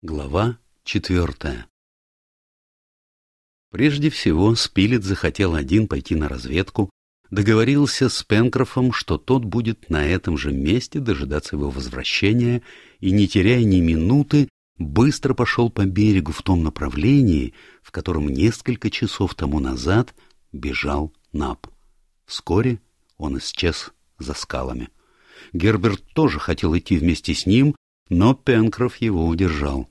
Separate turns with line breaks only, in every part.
Глава четвертая Прежде всего, Спилет захотел один пойти на разведку, договорился с Пенкрофом, что тот будет на этом же месте дожидаться его возвращения, и, не теряя ни минуты, быстро пошел по берегу в том направлении, в котором несколько часов тому назад бежал Нап. Вскоре он исчез за скалами. Герберт тоже хотел идти вместе с ним, но Пенкроф его удержал.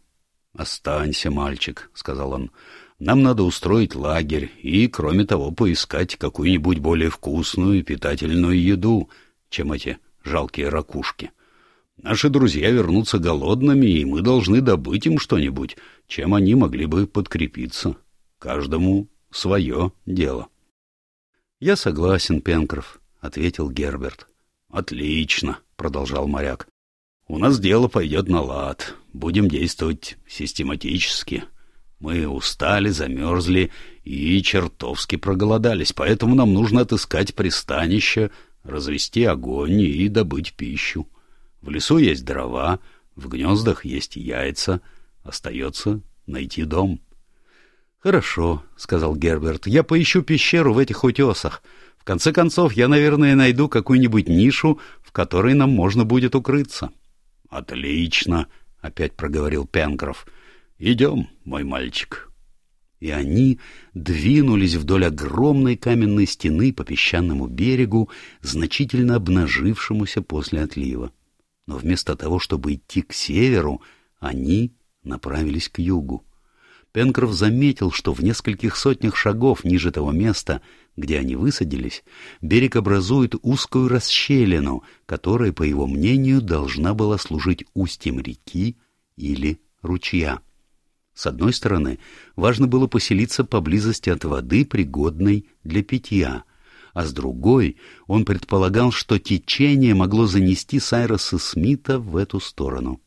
«Останься, мальчик», — сказал он. «Нам надо устроить лагерь и, кроме того, поискать какую-нибудь более вкусную и питательную еду, чем эти жалкие ракушки. Наши друзья вернутся голодными, и мы должны добыть им что-нибудь, чем они могли бы подкрепиться. Каждому свое дело». «Я согласен, Пенкроф», — ответил Герберт. «Отлично», — продолжал моряк. У нас дело пойдет на лад. Будем действовать систематически. Мы устали, замерзли и чертовски проголодались, поэтому нам нужно отыскать пристанище, развести огонь и добыть пищу. В лесу есть дрова, в гнездах есть яйца. Остается найти дом. — Хорошо, — сказал Герберт, — я поищу пещеру в этих утесах. В конце концов, я, наверное, найду какую-нибудь нишу, в которой нам можно будет укрыться. — «Отлично!» — опять проговорил Пенкроф. «Идем, мой мальчик». И они двинулись вдоль огромной каменной стены по песчаному берегу, значительно обнажившемуся после отлива. Но вместо того, чтобы идти к северу, они направились к югу. Пенкроф заметил, что в нескольких сотнях шагов ниже того места, где они высадились, берег образует узкую расщелину, которая, по его мнению, должна была служить устьем реки или ручья. С одной стороны, важно было поселиться поблизости от воды, пригодной для питья, а с другой он предполагал, что течение могло занести Сайроса Смита в эту сторону.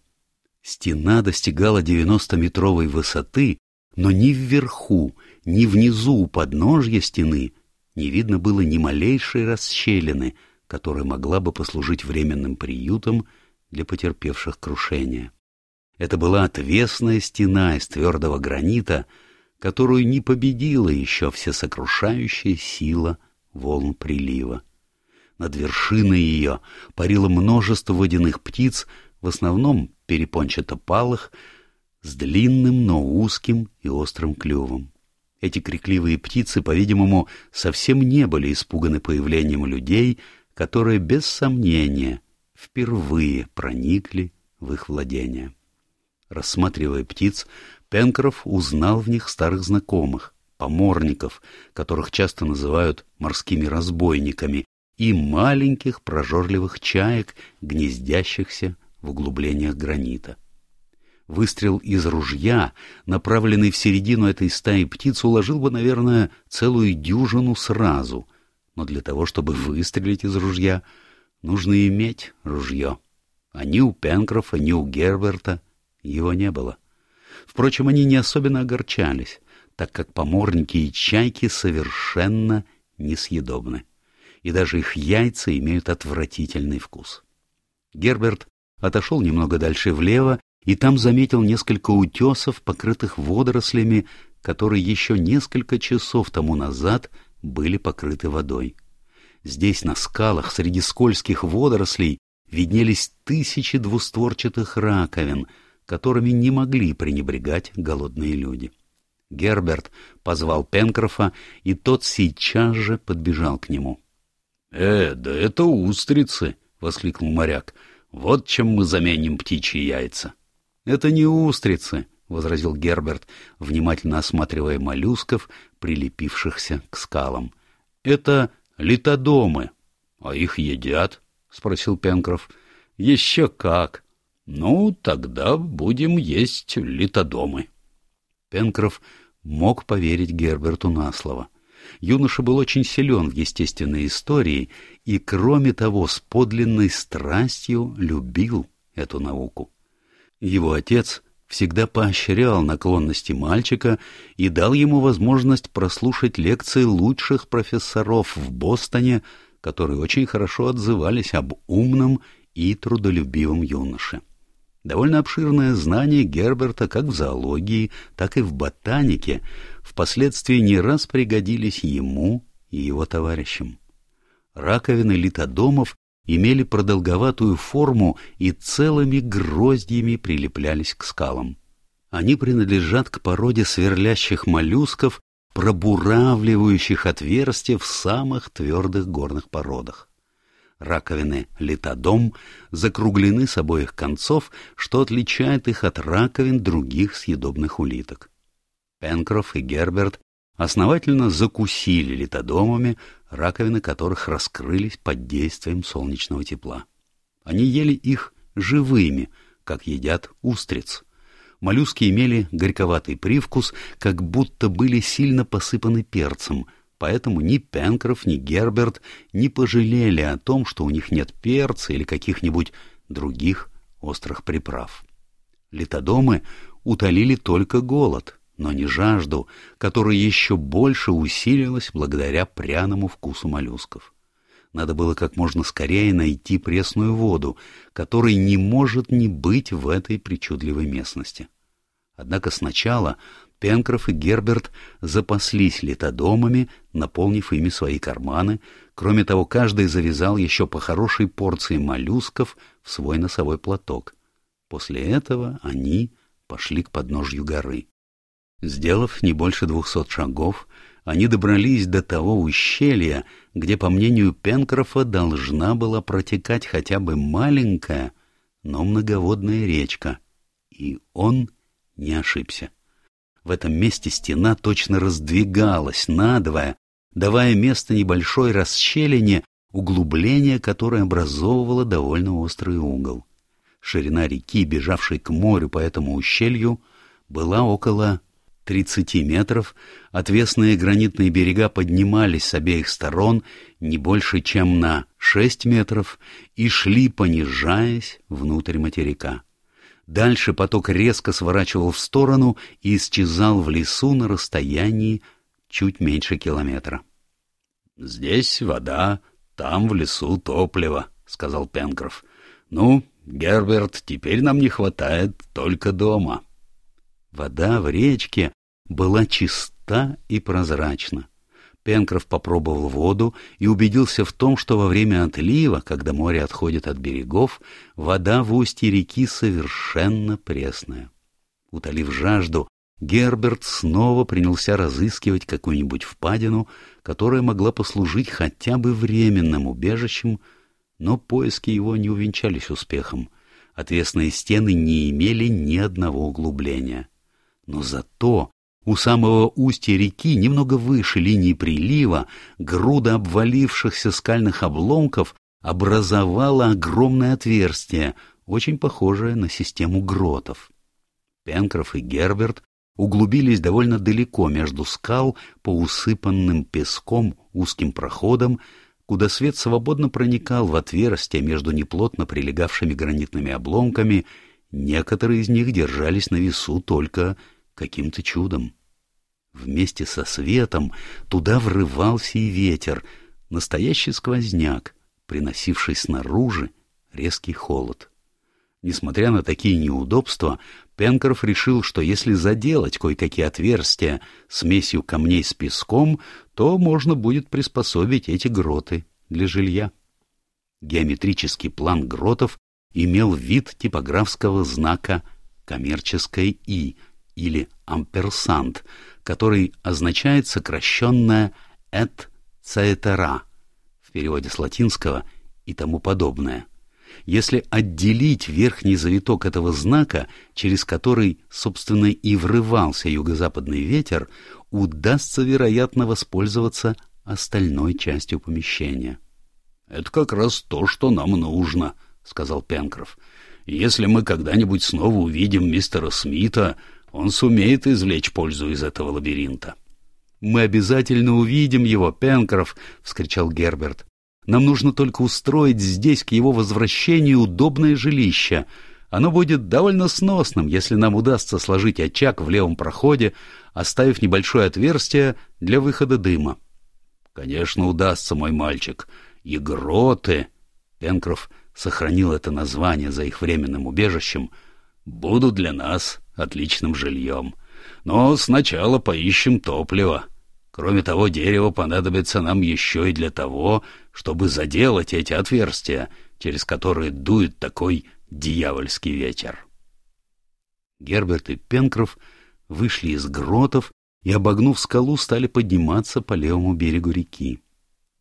Стена достигала 90-метровой высоты, но ни вверху, ни внизу у подножья стены не видно было ни малейшей расщелины, которая могла бы послужить временным приютом для потерпевших крушения. Это была отвесная стена из твердого гранита, которую не победила еще всесокрушающая сила волн прилива. Над вершиной ее парило множество водяных птиц, в основном перепончато-палых, с длинным, но узким и острым клювом. Эти крикливые птицы, по-видимому, совсем не были испуганы появлением людей, которые, без сомнения, впервые проникли в их владение. Рассматривая птиц, Пенкроф узнал в них старых знакомых, поморников, которых часто называют морскими разбойниками, и маленьких прожорливых чаек, гнездящихся в углублениях гранита. Выстрел из ружья, направленный в середину этой стаи птиц, уложил бы, наверное, целую дюжину сразу. Но для того, чтобы выстрелить из ружья, нужно иметь ружье. А ни у Пенкрофа, ни у Герберта его не было. Впрочем, они не особенно огорчались, так как поморники и чайки совершенно несъедобны. И даже их яйца имеют отвратительный вкус. Герберт отошел немного дальше влево и там заметил несколько утесов, покрытых водорослями, которые еще несколько часов тому назад были покрыты водой. Здесь, на скалах, среди скользких водорослей, виднелись тысячи двустворчатых раковин, которыми не могли пренебрегать голодные люди. Герберт позвал Пенкрофа, и тот сейчас же подбежал к нему. — Э, да это устрицы! — воскликнул моряк. — Вот чем мы заменим птичьи яйца. «Это не устрицы», — возразил Герберт, внимательно осматривая моллюсков, прилепившихся к скалам. «Это литодомы». «А их едят?» — спросил Пенкроф. «Еще как!» «Ну, тогда будем есть литодомы». Пенкроф мог поверить Герберту на слово. Юноша был очень силен в естественной истории и, кроме того, с подлинной страстью любил эту науку. Его отец всегда поощрял наклонности мальчика и дал ему возможность прослушать лекции лучших профессоров в Бостоне, которые очень хорошо отзывались об умном и трудолюбивом юноше. Довольно обширное знание Герберта как в зоологии, так и в ботанике впоследствии не раз пригодились ему и его товарищам. Раковины литодомов имели продолговатую форму и целыми гроздьями прилеплялись к скалам. Они принадлежат к породе сверлящих моллюсков, пробуравливающих отверстия в самых твердых горных породах. Раковины литодом закруглены с обоих концов, что отличает их от раковин других съедобных улиток. Пенкроф и Герберт основательно закусили литодомами, раковины которых раскрылись под действием солнечного тепла. Они ели их живыми, как едят устриц. Моллюски имели горьковатый привкус, как будто были сильно посыпаны перцем, поэтому ни Пенкроф, ни Герберт не пожалели о том, что у них нет перца или каких-нибудь других острых приправ. Литодомы утолили только голод — но не жажду, которая еще больше усилилась благодаря пряному вкусу моллюсков. Надо было как можно скорее найти пресную воду, которой не может не быть в этой причудливой местности. Однако сначала Пенкроф и Герберт запаслись летодомами, наполнив ими свои карманы. Кроме того, каждый завязал еще по хорошей порции моллюсков в свой носовой платок. После этого они пошли к подножью горы. Сделав не больше двухсот шагов, они добрались до того ущелья, где, по мнению Пенкрофа, должна была протекать хотя бы маленькая, но многоводная речка. И он не ошибся. В этом месте стена точно раздвигалась надвое, давая место небольшой расщелине, углубление которое образовывало довольно острый угол. Ширина реки, бежавшей к морю по этому ущелью, была около 30 метров, отвесные гранитные берега поднимались с обеих сторон не больше, чем на 6 метров, и шли, понижаясь, внутрь материка. Дальше поток резко сворачивал в сторону и исчезал в лесу на расстоянии чуть меньше километра. — Здесь вода, там в лесу топливо, — сказал Пенкроф. — Ну, Герберт, теперь нам не хватает только дома. Вода в речке была чиста и прозрачна. Пенкроф попробовал воду и убедился в том, что во время отлива, когда море отходит от берегов, вода в устье реки совершенно пресная. Утолив жажду, Герберт снова принялся разыскивать какую-нибудь впадину, которая могла послужить хотя бы временным убежищем, но поиски его не увенчались успехом. Отвесные стены не имели ни одного углубления. Но зато у самого устья реки, немного выше линии прилива, груда обвалившихся скальных обломков образовала огромное отверстие, очень похожее на систему гротов. Пенкроф и Герберт углубились довольно далеко между скал по усыпанным песком узким проходам, куда свет свободно проникал в отверстия между неплотно прилегавшими гранитными обломками, некоторые из них держались на весу только каким-то чудом. Вместе со светом туда врывался и ветер, настоящий сквозняк, приносивший снаружи резкий холод. Несмотря на такие неудобства, Пенкроф решил, что если заделать кое-какие отверстия смесью камней с песком, то можно будет приспособить эти гроты для жилья. Геометрический план гротов имел вид типографского знака коммерческой «И», или амперсант, который означает сокращенное «et cetera» в переводе с латинского и тому подобное. Если отделить верхний завиток этого знака, через который, собственно, и врывался юго-западный ветер, удастся, вероятно, воспользоваться остальной частью помещения. — Это как раз то, что нам нужно, — сказал Пенкроф. — Если мы когда-нибудь снова увидим мистера Смита, он сумеет извлечь пользу из этого лабиринта. — Мы обязательно увидим его, Пенкроф! — вскричал Герберт. — Нам нужно только устроить здесь к его возвращению удобное жилище. Оно будет довольно сносным, если нам удастся сложить очаг в левом проходе, оставив небольшое отверстие для выхода дыма. — Конечно, удастся, мой мальчик. И гроты... Пенкроф сохранил это название за их временным убежищем —
будут для нас отличным жильем. Но сначала поищем топливо. Кроме того, дерево понадобится нам еще и для того, чтобы заделать эти отверстия, через которые дует такой дьявольский ветер.
Герберт и Пенкроф вышли из гротов и, обогнув скалу, стали подниматься по левому берегу реки.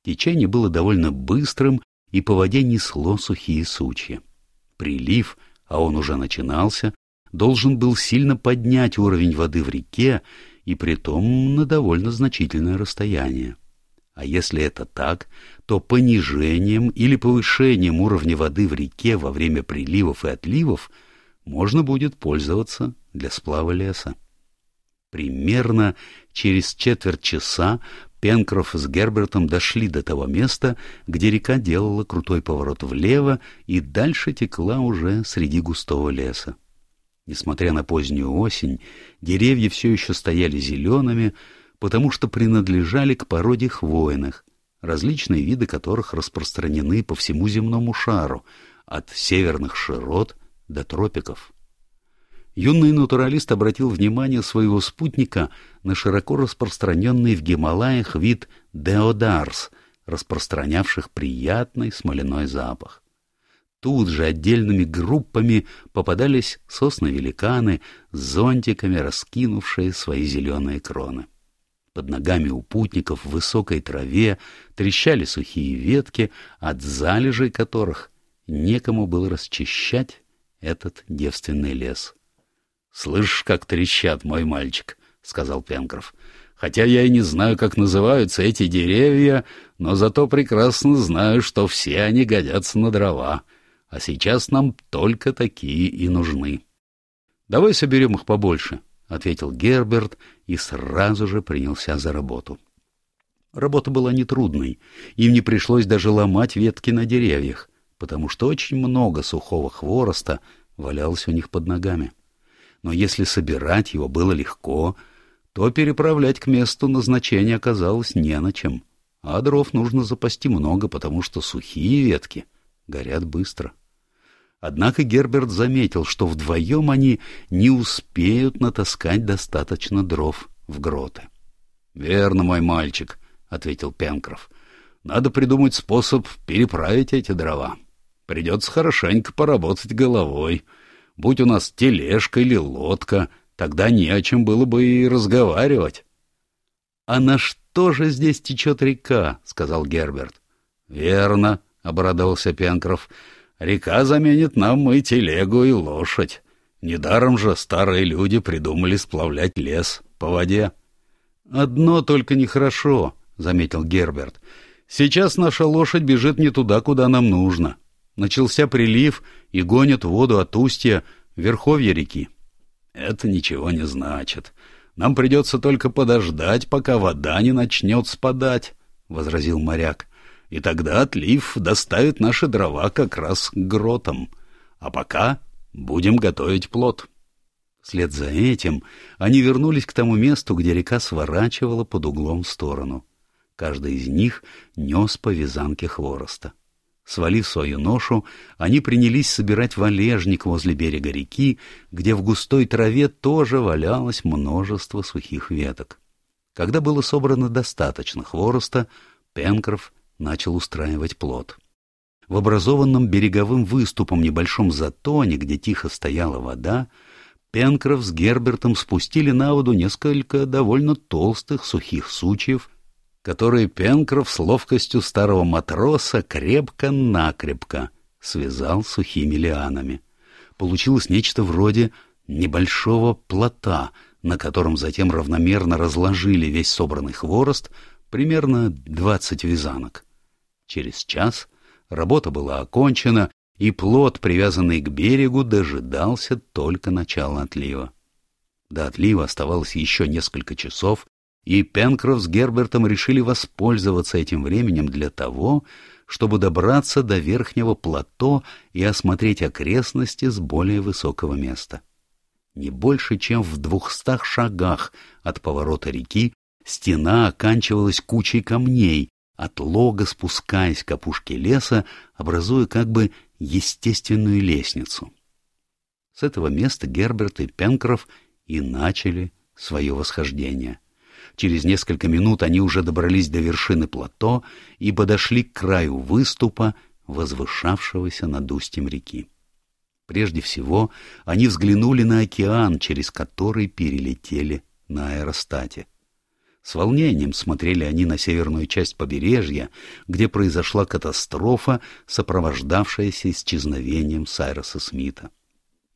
Течение было довольно быстрым, и по воде несло сухие сучья. Прилив, а он уже начинался, должен был сильно поднять уровень воды в реке, и притом на довольно значительное расстояние. А если это так, то понижением или повышением уровня воды в реке во время приливов и отливов можно будет пользоваться для сплава леса. Примерно через четверть часа Пенкроф с Гербертом дошли до того места, где река делала крутой поворот влево и дальше текла уже среди густого леса. Несмотря на позднюю осень, деревья все еще стояли зелеными, потому что принадлежали к породе хвойных, различные виды которых распространены по всему земному шару, от северных широт до тропиков. Юный натуралист обратил внимание своего спутника на широко распространенный в Гималаях вид деодарс, распространявших приятный смоляной запах. Тут же отдельными группами попадались сосны-великаны с зонтиками, раскинувшие свои зеленые кроны. Под ногами у путников в высокой траве трещали сухие ветки, от залежей которых некому было расчищать этот девственный лес.
— Слышишь, как трещат, мой мальчик, — сказал Пенкроф. — Хотя я и не знаю, как называются эти деревья, но зато прекрасно знаю, что все они годятся на дрова а сейчас нам только такие и нужны.
— Давай соберем их побольше, — ответил Герберт и сразу же принялся за работу. Работа была нетрудной, им не пришлось даже ломать ветки на деревьях, потому что очень много сухого хвороста валялось у них под ногами. Но если собирать его было легко, то переправлять к месту назначения оказалось не на чем, а дров нужно запасти много, потому что сухие ветки горят быстро. Однако Герберт заметил, что вдвоем они не успеют натаскать достаточно дров в гроты.
— Верно, мой мальчик, — ответил Пенкроф. — Надо придумать способ переправить эти дрова. Придется хорошенько поработать головой. Будь у нас тележка или лодка, тогда не о чем было бы и разговаривать.
— А на что же здесь течет река? — сказал Герберт.
— Верно, — обрадовался Пенкроф. Река заменит нам и телегу, и лошадь. Недаром же старые люди придумали сплавлять лес по воде.
— Одно только нехорошо, — заметил Герберт. — Сейчас наша лошадь бежит не туда, куда нам нужно. Начался прилив и гонит воду от устья верховья реки.
— Это ничего не значит. Нам придется только подождать, пока вода не начнет спадать, — возразил моряк и тогда отлив доставит наши дрова как раз к гротам. А пока будем готовить плод.
Вслед за этим они вернулись к тому месту, где река сворачивала под углом в сторону. Каждый из них нес по вязанке хвороста. Свалив свою ношу, они принялись собирать валежник возле берега реки, где в густой траве тоже валялось множество сухих веток. Когда было собрано достаточно хвороста, Пенкроф начал устраивать плод. В образованном береговым выступом небольшом затоне, где тихо стояла вода, Пенкроф с Гербертом спустили на воду несколько довольно толстых сухих сучьев, которые Пенкроф с ловкостью старого матроса крепко-накрепко связал сухими лианами. Получилось нечто вроде небольшого плота, на котором затем равномерно разложили весь собранный хворост, примерно двадцать вязанок. Через час работа была окончена, и плот, привязанный к берегу, дожидался только начала отлива. До отлива оставалось еще несколько часов, и Пенкроф с Гербертом решили воспользоваться этим временем для того, чтобы добраться до верхнего плато и осмотреть окрестности с более высокого места. Не больше, чем в двухстах шагах от поворота реки, стена оканчивалась кучей камней, от лога спускаясь к опушке леса, образуя как бы естественную лестницу. С этого места Герберт и Пенкроф и начали свое восхождение. Через несколько минут они уже добрались до вершины плато и подошли к краю выступа, возвышавшегося над устьем реки. Прежде всего, они взглянули на океан, через который перелетели на аэростате. С волнением смотрели они на северную часть побережья, где произошла катастрофа, сопровождавшаяся исчезновением Сайроса Смита.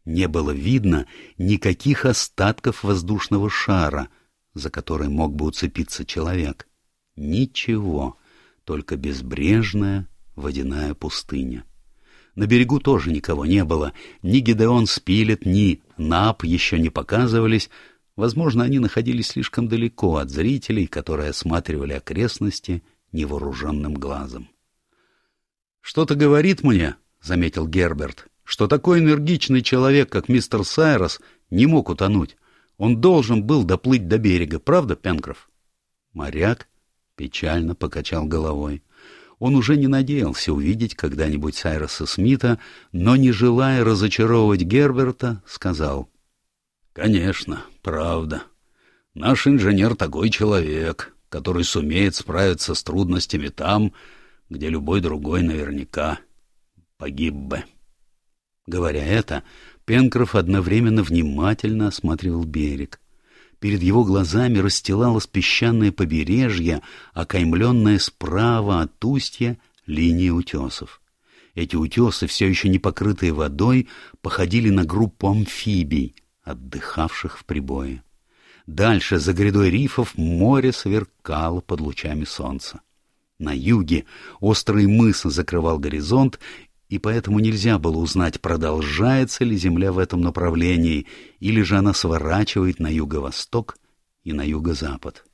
Не было видно никаких остатков воздушного шара, за который мог бы уцепиться человек. Ничего, только безбрежная водяная пустыня. На берегу тоже никого не было, ни Гидеон Спилет, ни Нап еще не показывались, возможно, они находились слишком далеко от зрителей, которые осматривали окрестности невооруженным глазом. «Что-то говорит мне», — заметил Герберт, — «что такой энергичный человек, как мистер Сайрос, не мог утонуть. Он должен был доплыть до берега, правда, Пенкроф?» Моряк печально покачал головой. Он уже не надеялся увидеть когда-нибудь Сайроса Смита, но, не желая разочаровывать Герберта, сказал. «Конечно, правда. Наш инженер такой человек, который сумеет справиться с трудностями там, где любой другой наверняка погиб бы». Говоря это, Пенкроф одновременно внимательно осматривал берег. Перед его глазами расстилалось песчаное побережье, окаймленное справа от устья линией утесов. Эти утесы, все еще не покрытые водой, походили на группу амфибий, отдыхавших в прибое. Дальше, за грядой рифов, море сверкало под лучами солнца. На юге острый мыс закрывал горизонт, и поэтому нельзя было узнать, продолжается ли Земля в этом направлении, или же она сворачивает на юго-восток и на юго-запад.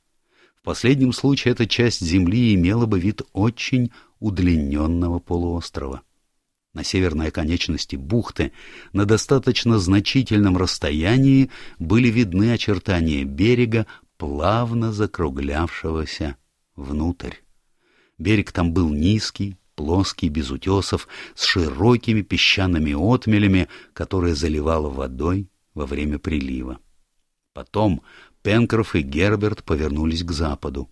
В последнем случае эта часть Земли имела бы вид очень удлиненного полуострова. На северной оконечности бухты на достаточно значительном расстоянии были видны очертания берега, плавно закруглявшегося внутрь. Берег там был низкий, плоский, без утесов, с широкими песчаными отмелями, которые заливало водой во время прилива. Потом Пенкроф и Герберт повернулись к западу.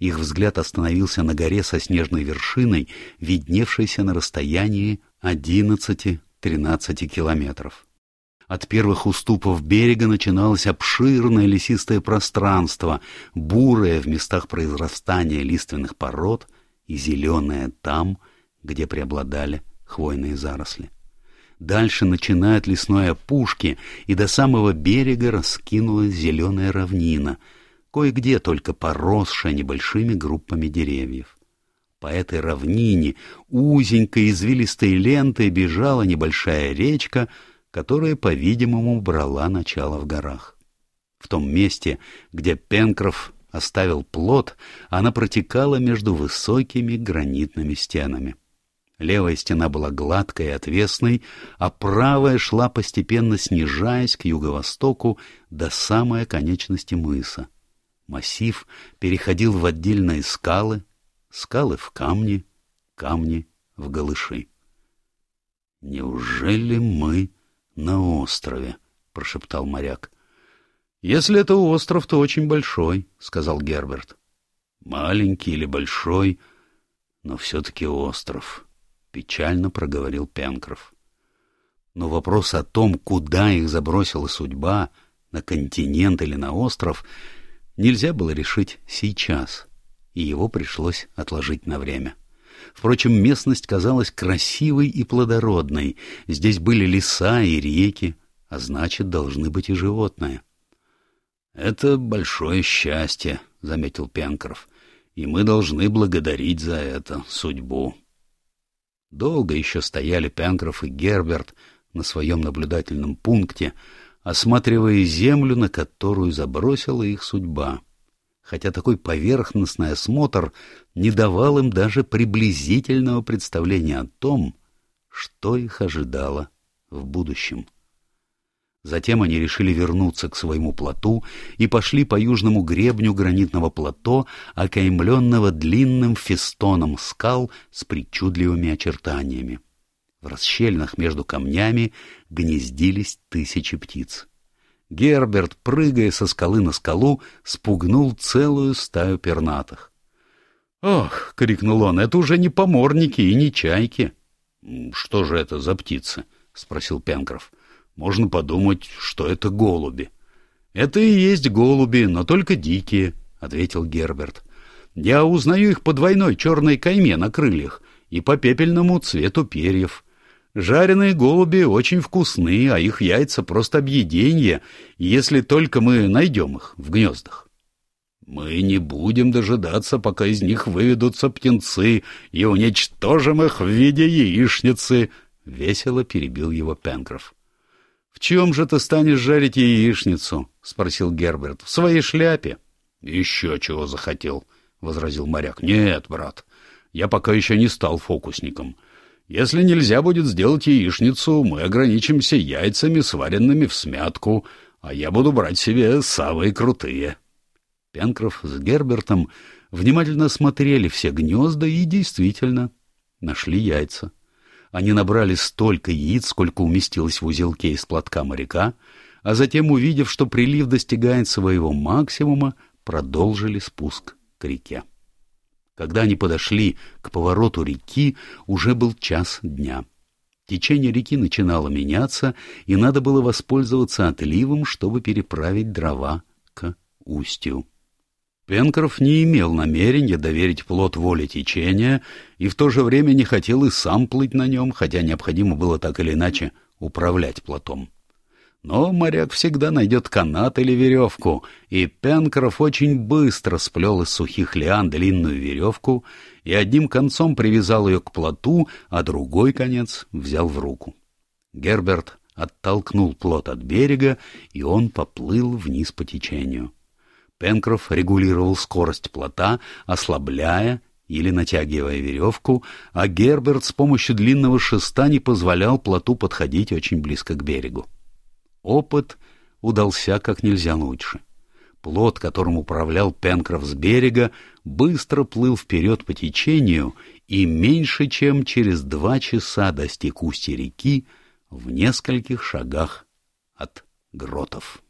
Их взгляд остановился на горе со снежной вершиной, видневшейся на расстоянии 11-13 километров. От первых уступов берега начиналось обширное лесистое пространство, бурое в местах произрастания лиственных пород и зеленое там, где преобладали хвойные заросли. Дальше, начиная от лесной опушки, и до самого берега раскинулась зеленая равнина, кое-где только поросшая небольшими группами деревьев. По этой равнине узенькой извилистой лентой бежала небольшая речка, которая, по-видимому, брала начало в горах. В том месте, где Пенкроф оставил плод, она протекала между высокими гранитными стенами. Левая стена была гладкой и отвесной, а правая шла постепенно снижаясь к юго-востоку до самой оконечности мыса. Массив переходил в отдельные скалы, скалы в камни, камни в голыши. «Неужели мы на острове?» — прошептал моряк. «Если это остров, то очень большой», — сказал Герберт. «Маленький или большой, но все-таки остров», — печально проговорил Пенкроф. Но вопрос о том, куда их забросила судьба, на континент или на остров, нельзя было решить сейчас, и его пришлось отложить на время. Впрочем, местность казалась красивой и плодородной, здесь были леса и реки, а значит, должны быть и животные. «Это большое счастье», — заметил Пенкроф, — «и мы должны благодарить за это судьбу». Долго еще стояли Пенкроф и Герберт на своем наблюдательном пункте, осматривая землю, на которую забросила их судьба, хотя такой поверхностный осмотр не давал им даже приблизительного представления о том, что их ожидало в будущем. Затем они решили вернуться к своему плоту и пошли по южному гребню гранитного плато, окаймленного длинным фестоном скал с причудливыми очертаниями. В расщельнах между камнями гнездились тысячи птиц. Герберт, прыгая со скалы на скалу, спугнул целую стаю пернатых. «Ох!» — крикнул он, — «это уже не поморники и не чайки». «Что же это за птицы?» — спросил Пенкроф. «Можно подумать, что это голуби». «Это и есть голуби, но только дикие», — ответил Герберт. «Я узнаю их по двойной черной кайме на крыльях и по пепельному цвету перьев. Жареные голуби очень вкусны, а их яйца просто объеденье, если только мы найдем их в гнездах. Мы не будем дожидаться, пока из них выведутся птенцы, и уничтожим их в виде яичницы, — весело перебил его Пенкроф. — В чем же ты станешь жарить яичницу? — спросил Герберт. — В своей шляпе. — Еще чего захотел, — возразил моряк. — Нет, брат, я пока еще не стал фокусником. — если нельзя будет сделать яичницу, мы ограничимся яйцами, сваренными в смятку, а я буду брать себе самые крутые. Пенкроф с Гербертом внимательно смотрели все гнезда и действительно нашли яйца. Они набрали столько яиц, сколько уместилось в узелке из платка моряка, а затем, увидев, что прилив достигает своего максимума, продолжили спуск к реке. Когда они подошли к повороту реки, уже был час дня. Течение реки начинало меняться, и надо было воспользоваться отливом, чтобы переправить дрова к устью. Пенкроф не имел намерения доверить плод воле течения и в то же время не хотел и сам плыть на нем, хотя необходимо было так или иначе управлять плотом. Но моряк всегда найдет канат или веревку, и Пенкроф очень быстро сплел из сухих лиан длинную веревку и одним концом привязал ее к плоту, а другой конец взял в руку. Герберт оттолкнул плот от берега, и он поплыл вниз по течению. Пенкроф регулировал скорость плота, ослабляя или натягивая веревку, а Герберт с помощью длинного шеста не позволял плоту подходить очень близко к берегу. Опыт удался как нельзя лучше. Плот, которым управлял Пенкроф с берега, быстро плыл вперед по течению и меньше чем через два часа достиг устья реки в нескольких шагах от гротов.